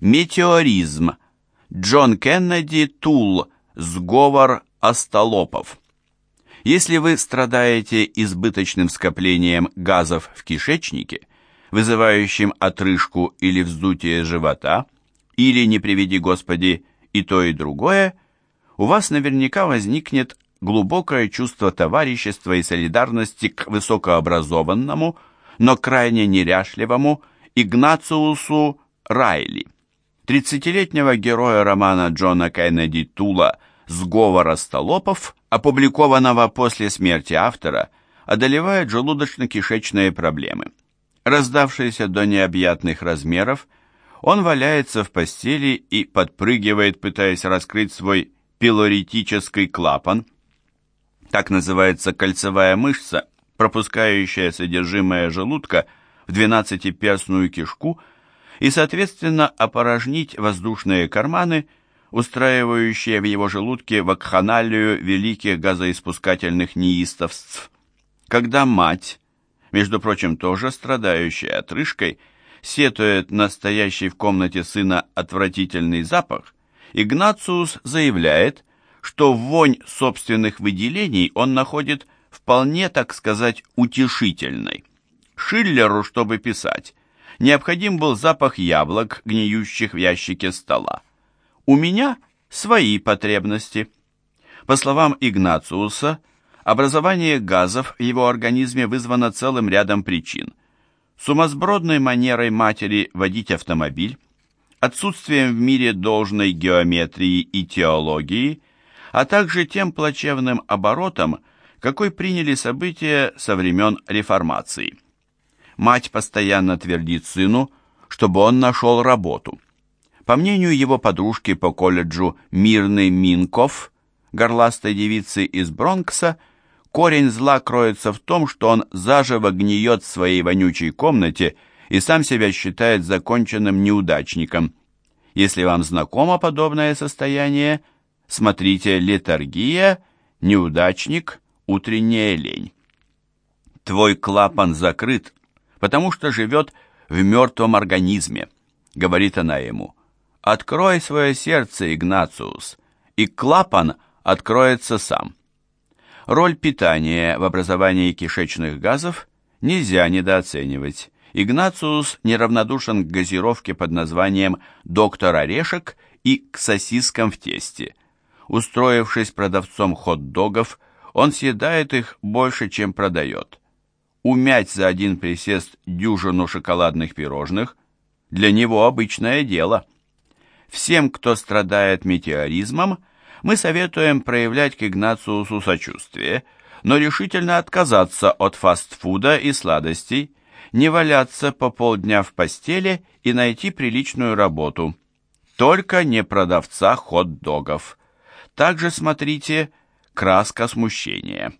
Метеоризм. Джон Кеннеди Тул. Сговор остолопов. Если вы страдаете избыточным скоплением газов в кишечнике, вызывающим отрыжку или вздутие живота, или, не приведи Господи, и то, и другое, у вас наверняка возникнет глубокое чувство товарищества и солидарности к высокообразованному, но крайне неряшливому Игнациусу Райли. Тридцатилетнего героя романа Джона Кеннеди Тула «Сговор остолопов», опубликованного после смерти автора, одолевают желудочно-кишечные проблемы. Раздавшийся до необъятных размеров, он валяется в постели и подпрыгивает, пытаясь раскрыть свой пилоритический клапан. Так называется кольцевая мышца, пропускающая содержимое желудка в двенадцатиперстную кишку и, соответственно, опорожнить воздушные карманы, устраивающие в его желудке вакханалию великих газоиспускательных неистовств. Когда мать, между прочим, тоже страдающая отрыжкой, сетует настоящий в комнате сына отвратительный запах, Игнациус заявляет, что вонь собственных выделений он находит вполне, так сказать, утешительной. Шиллеру, чтобы писать, необходим был запах яблок, гниющих в ящике стола. У меня свои потребности. По словам Игнациуса, образование газов в его организме вызвано целым рядом причин – сумасбродной манерой матери водить автомобиль, отсутствием в мире должной геометрии и теологии, а также тем плачевным оборотом, какой приняли события со времен реформации. Мать постоянно твердит сыну, чтобы он нашел работу. По мнению его подружки по колледжу Мирны Минков, горластой девицы из Бронкса, Корень зла кроется в том, что он заживо гниет в своей вонючей комнате и сам себя считает законченным неудачником. Если вам знакомо подобное состояние, смотрите «Летаргия», «Неудачник», «Утренняя лень». Твой клапан закрыт, потому что живет в мертвом организме, говорит она ему. Открой свое сердце, Игнациус, и клапан откроется сам. Роль питания в образовании кишечных газов нельзя недооценивать. Игнациус неравнодушен к газировке под названием «доктор Орешек» и к сосискам в тесте. Устроившись продавцом хот-догов, он съедает их больше, чем продает. Умять за один присест дюжину шоколадных пирожных – для него обычное дело. Всем, кто страдает метеоризмом – мы советуем проявлять к Игнациусу сочувствие, но решительно отказаться от фастфуда и сладостей, не валяться по полдня в постели и найти приличную работу. Только не продавца хот-догов. Также смотрите «Краска смущения».